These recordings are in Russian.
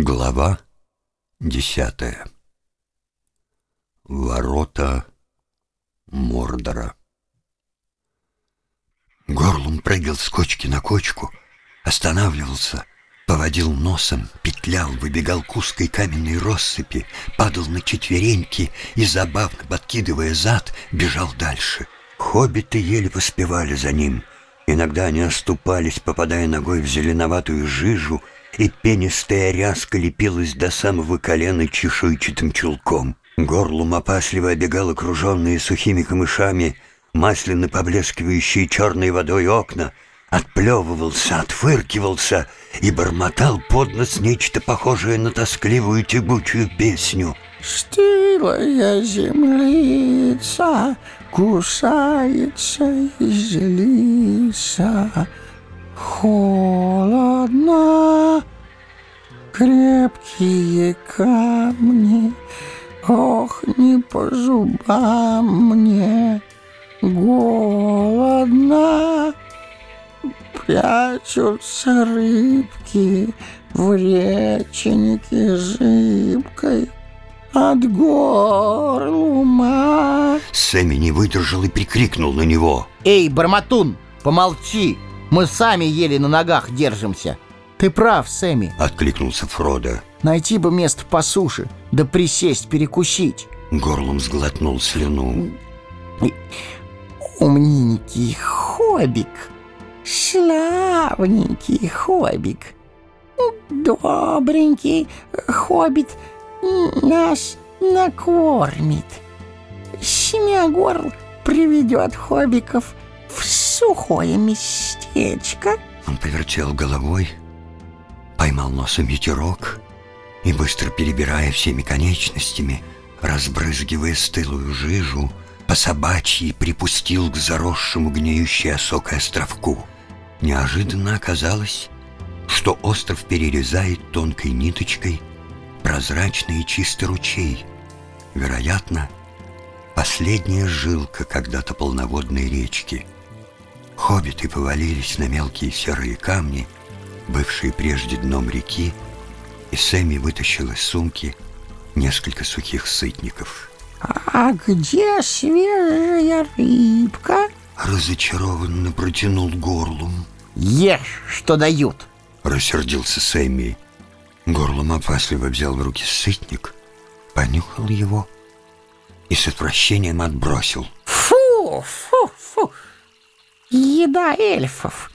Глава десятая Ворота Мордора Горлум прыгал с кочки на кочку, останавливался, поводил носом, петлял, выбегал к узкой каменной россыпи, падал на четвереньки и, забавно подкидывая зад, бежал дальше. Хоббиты еле поспевали за ним. Иногда они оступались, попадая ногой в зеленоватую жижу — и пенистая ряска лепилась до самого колена чешуйчатым чулком. Горлум опасливо обегал окруженные сухими камышами, масляно поблескивающие черной водой окна, отплевывался, отфыркивался и бормотал под нос нечто похожее на тоскливую тягучую песню. «Стылая землица кусается и злится, холодно, крепкие камни, ох, не по зубам мне, голодно, прячутся рыбки в реченьке зыбкой от горлума. Сэмми не выдержал и прикрикнул на него. Эй, Барматун, помолчи! Мы сами еле на ногах держимся. Ты прав, Сэмми. Откликнулся Фродо. Найти бы место по суше, да присесть, перекусить. Горлом сглотнул слюну. Умненький хоббик, славненький хоббик, добренький хоббит нас накормит. Семягорл приведет хоббиков в сухое местечко. Он повертел головой, поймал носом ветерок и, быстро перебирая всеми конечностями, разбрызгивая стылую жижу, по собачьи припустил к заросшему гниющей осокой островку. Неожиданно оказалось, что остров перерезает тонкой ниточкой прозрачный и чистый ручей. Вероятно, последняя жилка когда-то полноводной речки — Хоббиты повалились на мелкие серые камни, бывшие прежде дном реки, и Сэмми вытащил из сумки несколько сухих сытников. «А где свежая рыбка?» Разочарованно протянул горлом. «Ешь, что дают!» Рассердился Сэмми. Горлом опасливо взял в руки сытник, понюхал его и с отвращением отбросил. «Фу, фу, фу! Еда эльфов.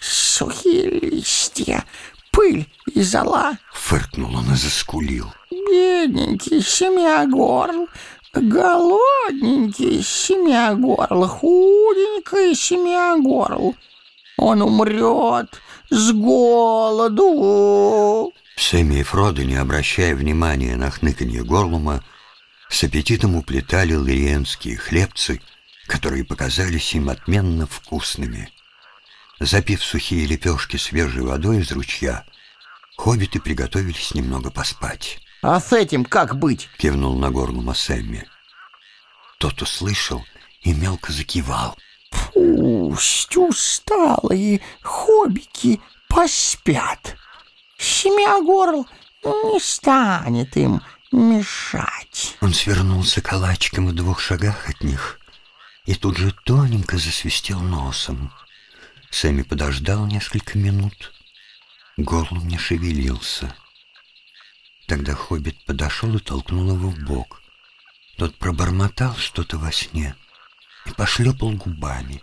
Сухие листья, пыль и зола. Фыркнул он и заскулил. Бедненький семягорл, голодненький семягорл, худенький семягорл. Он умрет с голоду. Сэмми и Фродо, не обращая внимания на хныканье горлума, с аппетитом уплетали лириенские хлебцы — которые показались им отменно вкусными. Запив сухие лепешки свежей водой из ручья, хоббиты приготовились немного поспать. «А с этим как быть?» — кивнул на горло Массемми. Тот услышал и мелко закивал. «Пусть усталые хоббики поспят. Семягорл не станет им мешать». Он свернулся калачиком в двух шагах от них и тут же тоненько засвистел носом. Сэмми подождал несколько минут. Горлом не шевелился. Тогда хоббит подошел и толкнул его в бок. Тот пробормотал что-то во сне и пошлепал губами.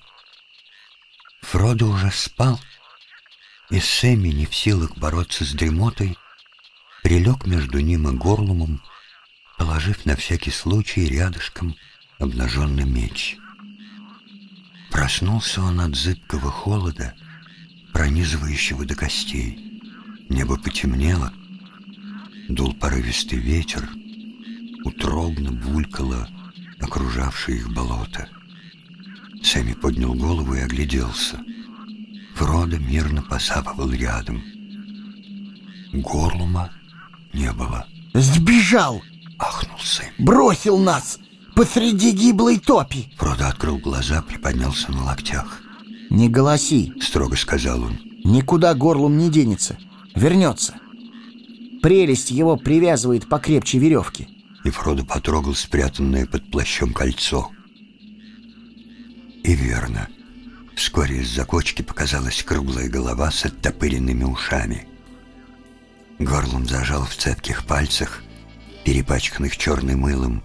Фродо уже спал, и Сэмми, не в силах бороться с дремотой, прилег между ним и горлумом, положив на всякий случай рядышком обнаженный меч. Проснулся он от зыбкого холода, пронизывающего до костей. Небо потемнело, дул порывистый ветер, утробно булькало окружавшее их болото. Сэмми поднял голову и огляделся. Фродо мирно посапывал рядом. Горлума не было. «Сбежал!» — ахнул Сэм. «Бросил нас!» посреди гиблой топи. Открыл глаза, приподнялся на локтях. «Не голоси», — строго сказал он. «Никуда горлом не денется. Вернется». Прелесть его привязывает покрепче веревки. И Фродо потрогал спрятанное под плащом кольцо. И верно. Вскоре из-за кочки показалась круглая голова с оттопыренными ушами. Горлом зажал в цепких пальцах, перепачканных черным мылом,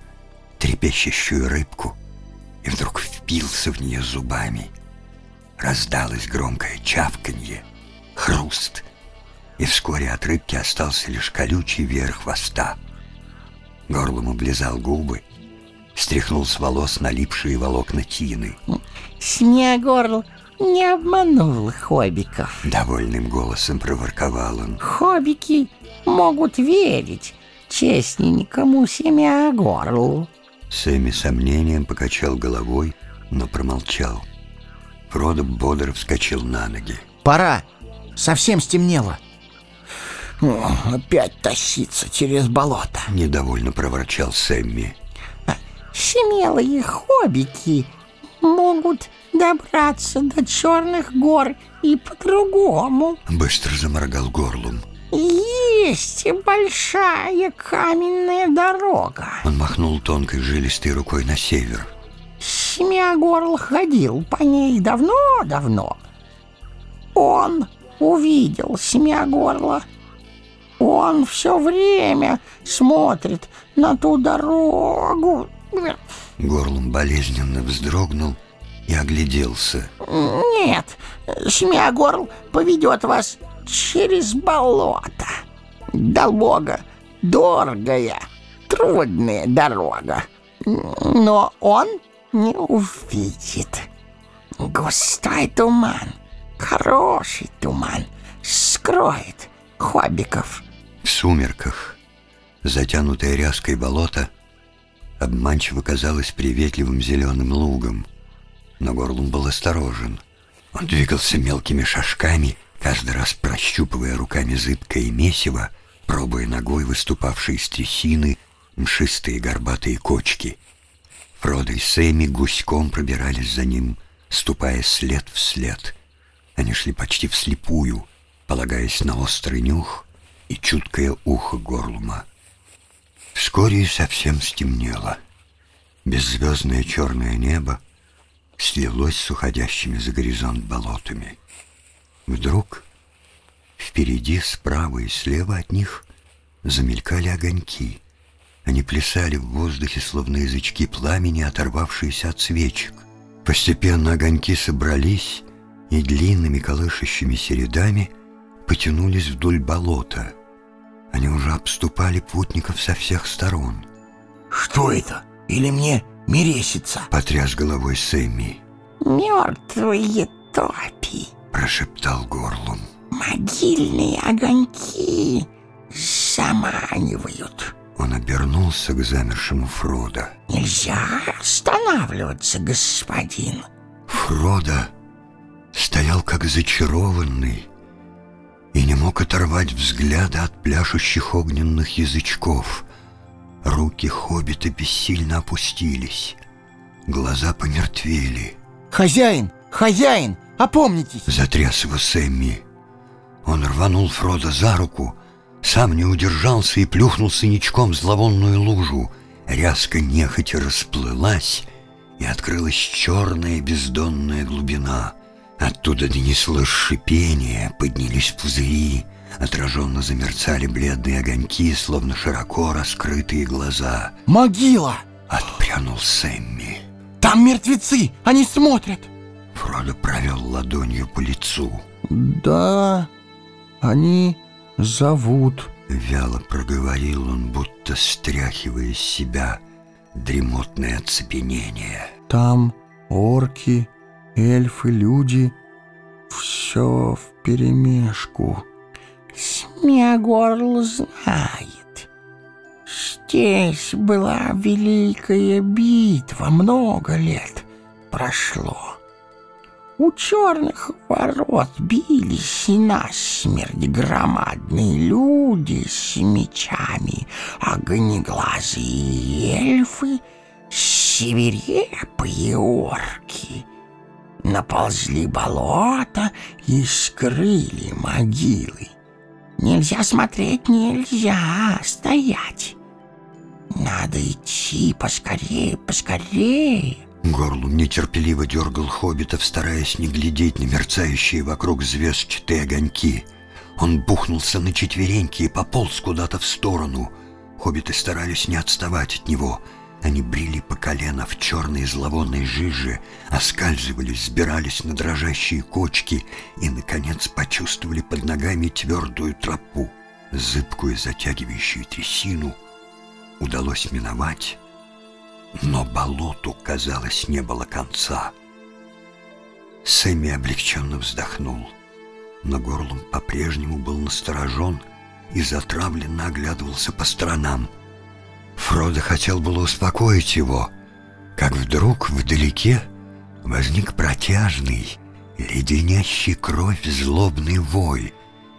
трепещущую рыбку и вдруг впился в нее зубами. Раздалось громкое чавканье, хруст, и вскоре от рыбки остался лишь колючий верх хвоста. Горлом облизал губы, стряхнул с волос налипшие волокна тины. Снегорл не обманул хоббиков. Довольным голосом проворковал он. Хоббики могут верить честненькому Семиагорлу. Сэмми сомнением покачал головой, но промолчал. Фродо бодро вскочил на ноги. Пора. Совсем стемнело. О, опять тащиться через болото. Недовольно проворчал Сэмми. Смелые хоббики могут добраться до Черных гор и по-другому. Быстро заморгал горлом. Есть большая каменная дорога. Он махнул тонкой жилистой рукой на север. Семиагорл ходил по ней давно-давно. Он увидел Семиагорла. Он все время смотрит на ту дорогу. Горлом болезненно вздрогнул и огляделся. Нет, Семиагорл поведет вас через болото. Долбога, дорогая, трудная дорога. Но он не увидит. Густой туман, хороший туман, скроет хоббиков. В сумерках, затянутое ряской болото, обманчиво казалось приветливым зеленым лугом. Но горлом был осторожен. Он двигался мелкими шажками, каждый раз прощупывая руками зыбкое месиво, пробуя ногой выступавшие трясины мшистые горбатые кочки. Фродо и Сэмми гуськом пробирались за ним, ступая след в след. Они шли почти вслепую, полагаясь на острый нюх и чуткое ухо горлума. Вскоре совсем стемнело. Беззвездное черное небо слилось с уходящими за горизонт болотами. Вдруг впереди, справа и слева от них замелькали огоньки. Они плясали в воздухе, словно язычки пламени, оторвавшиеся от свечек. Постепенно огоньки собрались и длинными колышащимися рядами потянулись вдоль болота. Они уже обступали путников со всех сторон. Что это? Или мне мерещится? Потряс головой Сэмми, Мертвые топи, прошептал горлом. могильные огоньки заманивают. Он обернулся к замершему Фродо. Нельзя останавливаться, господин. Фродо стоял как зачарованный и не мог оторвать взгляда от пляшущих огненных язычков. Руки хоббита бессильно опустились, глаза помертвели. Хозяин! Хозяин! Опомнитесь! Затряс его Сэмми. Он рванул Фродо за руку, сам не удержался и плюхнулся ничком в зловонную лужу. Рязко нехотя расплылась, и открылась черная бездонная глубина. Оттуда донеслось шипение, поднялись пузыри, отраженно замерцали бледные огоньки, словно широко раскрытые глаза. Могила! Отпрянул Сэмми. Там мертвецы! Они смотрят! Фродо провел ладонью по лицу. Да, они зовут. Вяло проговорил он, будто стряхивая из себя дремотное оцепенение. Там орки, эльфы, люди. Все вперемешку. Смеогорл знает. Здесь была великая битва, много лет прошло. У черных ворот бились насмерть громадные люди с мечами, огнеглазые эльфы, свирепые орки. Наползли болото и скрыли могилы. Нельзя смотреть, нельзя стоять. Надо идти поскорее, поскорее. Горлум нетерпеливо дергал хоббитов, стараясь не глядеть на мерцающие вокруг звездчатые огоньки. Он бухнулся на четвереньки и пополз куда-то в сторону. Хоббиты старались не отставать от него — они брели по колено в черной зловонной жиже, оскальзывались, сбирались на дрожащие кочки и, наконец, почувствовали под ногами твердую тропу. Зыбкую затягивающую трясину удалось миновать, но болоту, казалось, не было конца. Сэмми облегченно вздохнул, но горлом по-прежнему был насторожен и затравленно оглядывался по сторонам — Фродо хотел было успокоить его, как вдруг вдалеке возник протяжный, леденящий кровь злобный вой,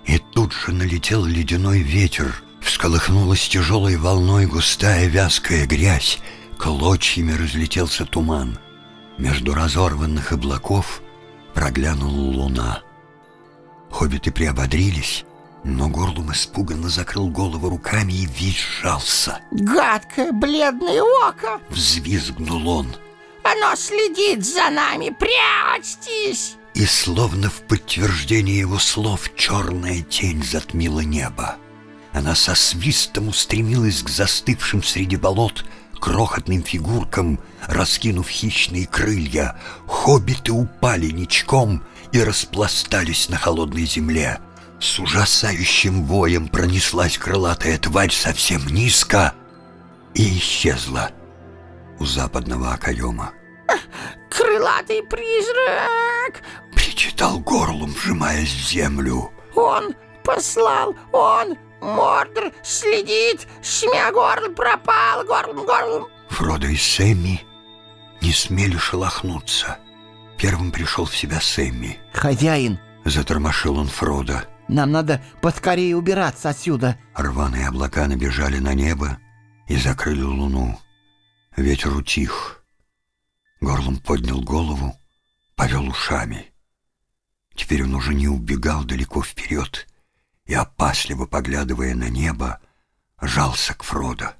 и тут же налетел ледяной ветер, всколыхнулась тяжелой волной густая вязкая грязь, клочьями разлетелся туман. Между разорванных облаков проглянула луна. Хоббиты приободрились, но Горлум испуганно закрыл голову руками и весь сжался. «Гадкое бледное око!» — взвизгнул он. «Оно следит за нами! Прячьтесь!» И словно в подтверждение его слов черная тень затмила небо. Она со свистом устремилась к застывшим среди болот крохотным фигуркам, раскинув хищные крылья. Хоббиты упали ничком и распластались на холодной земле — с ужасающим воем пронеслась крылатая тварь совсем низко и исчезла у западного окоема. «Крылатый призрак!» — причитал горлом, вжимаясь в землю. «Он послал, он, Мордор, следит, шмя горло пропал, горлом, горлом!» Фродо и Сэмми не смели шелохнуться. Первым пришел в себя Сэмми. «Хозяин!» — затормошил он Фродо. Нам надо поскорее убираться отсюда. Рваные облака набежали на небо и закрыли луну. Ветер утих. Горлом поднял голову, повел ушами. Теперь он уже не убегал далеко вперед и, опасливо поглядывая на небо, жался к Фродо.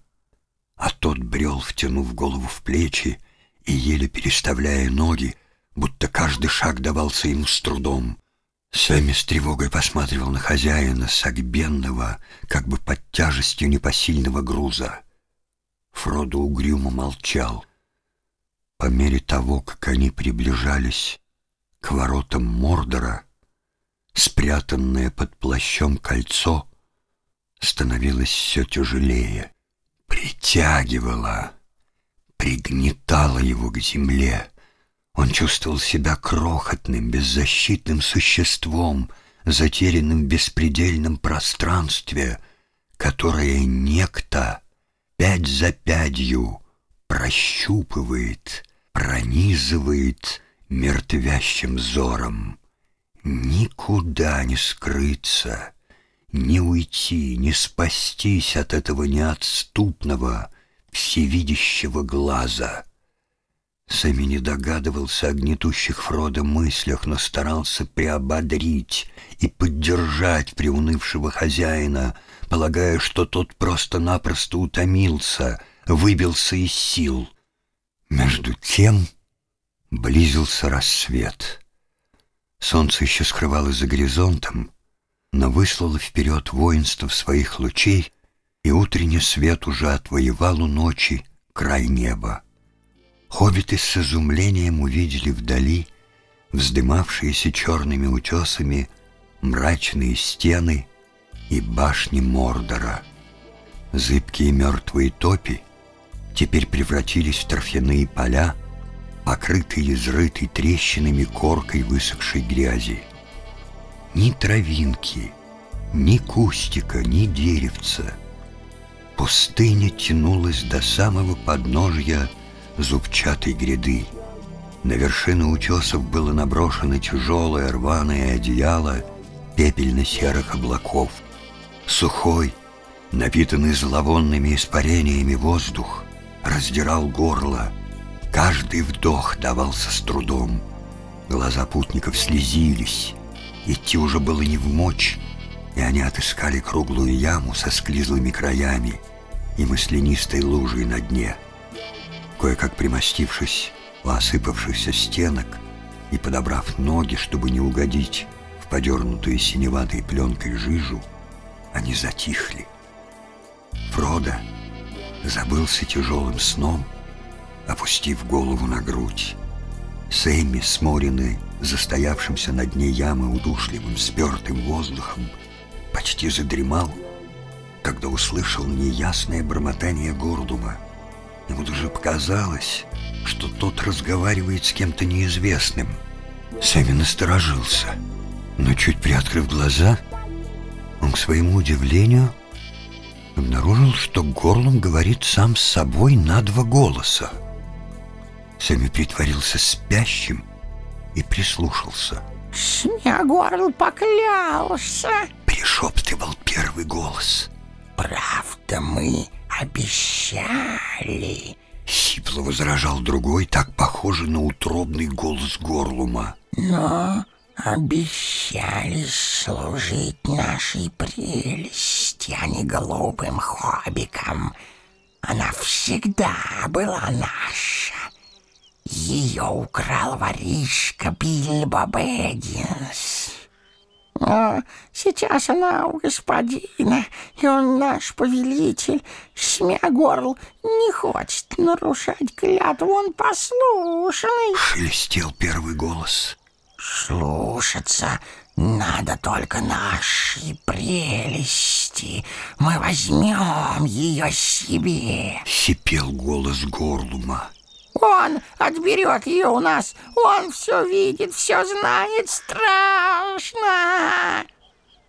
А тот брел, втянув голову в плечи и еле переставляя ноги, будто каждый шаг давался ему с трудом. Сэмми с тревогой посматривал на хозяина, согбенного, как бы под тяжестью непосильного груза. Фродо угрюмо молчал. По мере того, как они приближались к воротам Мордора, спрятанное под плащом кольцо становилось все тяжелее, притягивало, пригнетало его к земле. Он чувствовал себя крохотным, беззащитным существом, затерянным в беспредельном пространстве, которое некто пять за пятью прощупывает, пронизывает мертвящим взором. Никуда не скрыться, не уйти, не спастись от этого неотступного, всевидящего глаза — Сами не догадывался о гнетущих Фродо мыслях, но старался приободрить и поддержать приунывшего хозяина, полагая, что тот просто-напросто утомился, выбился из сил. Между тем близился рассвет. Солнце еще скрывалось за горизонтом, но выслало вперед воинство своих лучей, и утренний свет уже отвоевал у ночи край неба. Хоббиты с изумлением увидели вдали вздымавшиеся черными утесами мрачные стены и башни Мордора. Зыбкие мертвые топи теперь превратились в торфяные поля, покрытые изрытой трещинами коркой высохшей грязи. Ни травинки, ни кустика, ни деревца. Пустыня тянулась до самого подножья зубчатой гряды. На вершину утесов было наброшено тяжелое рваное одеяло пепельно-серых облаков. Сухой, напитанный зловонными испарениями воздух, раздирал горло. Каждый вдох давался с трудом. Глаза путников слезились. Идти уже было не в мочь, и они отыскали круглую яму со склизлыми краями и маслянистой лужей на дне. Кое-как примостившись у осыпавшихся стенок и подобрав ноги, чтобы не угодить в подернутую синеватой пленкой жижу, они затихли. Фродо забылся тяжелым сном, опустив голову на грудь. Сэмми, сморенный застоявшимся на дне ямы удушливым спертым воздухом, почти задремал, когда услышал неясное бормотание Гордума. Ему даже показалось, что тот разговаривает с кем-то неизвестным. Сэмми насторожился, но чуть приоткрыв глаза, он к своему удивлению обнаружил, что Горлум говорит сам с собой на два голоса. Сэмми притворился спящим и прислушался. Смягорл поклялся. Пришептывал первый голос. Правда, мы обещали. Сипло возражал другой, так похожий на утробный голос Горлума. Но обещали служить нашей прелести, а не голубым хоббикам. Она всегда была наша. Ее украл воришка Бильбо Бэггинс. Но сейчас она у господина, и он наш повелитель. Смягорл не хочет нарушать клятву, он послушный. Шелестел первый голос. Слушаться надо только нашей прелести. Мы возьмем ее себе. Сипел голос Горлума. Он отберет ее у нас. Он все видит, все знает. Страшно.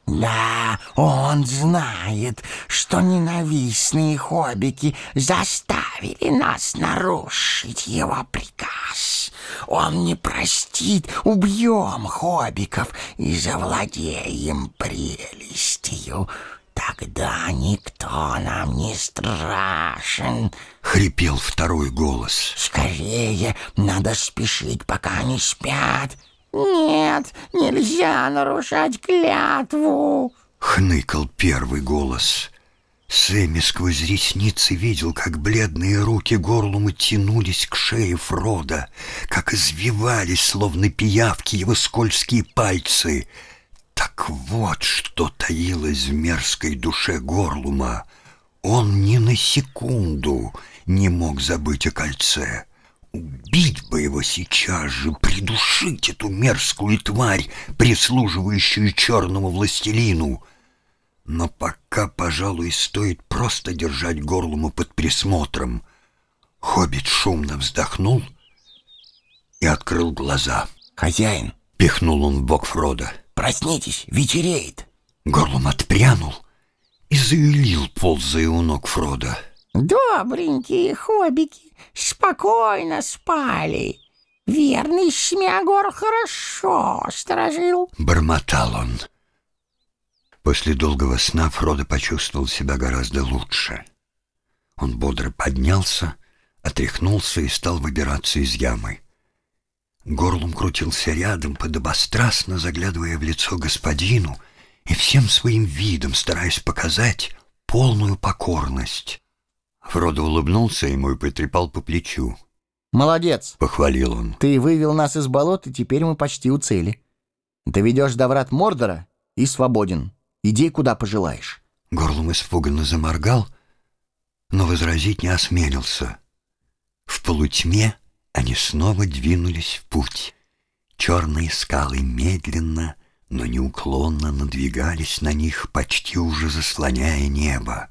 Да, он знает, что ненавистные хоббики заставили нас нарушить его приказ. Он не простит, убьем хоббиков и завладеем прелестью. Тогда никто нам не страшен. Хрипел второй голос. Скорее, надо спешить, пока они спят. Нет, нельзя нарушать клятву. Хныкал первый голос. Сэмми сквозь ресницы видел, как бледные руки горлума тянулись к шее Фрода, как извивались, словно пиявки, его скользкие пальцы. Так вот, что таилось в мерзкой душе горлума. Он ни на секунду не мог забыть о кольце. Убить бы его сейчас же, придушить эту мерзкую тварь, прислуживающую черному властелину. Но пока, пожалуй, стоит просто держать горлому под присмотром. Хоббит шумно вздохнул и открыл глаза. Хозяин, Пихнул он в бок Фрода. Проснитесь, вечереет. Горлум отпрянул и заявил, ползая у ног Фрода. Добренькие хоббики спокойно спали. Верный Смягор хорошо сторожил. Бормотал он. После долгого сна Фродо почувствовал себя гораздо лучше. Он бодро поднялся, отряхнулся и стал выбираться из ямы. Горлум крутился рядом, подобострастно заглядывая в лицо господину и всем своим видом стараясь показать полную покорность. Фродо улыбнулся ему и потрепал по плечу. Молодец. Похвалил он. Ты вывел нас из болот, и теперь мы почти у цели. Доведешь до врат Мордора и свободен. Иди, куда пожелаешь. Горлум испуганно заморгал, но возразить не осмелился. В полутьме они снова двинулись в путь. Черные скалы медленно, но неуклонно надвигались на них, почти уже заслоняя небо.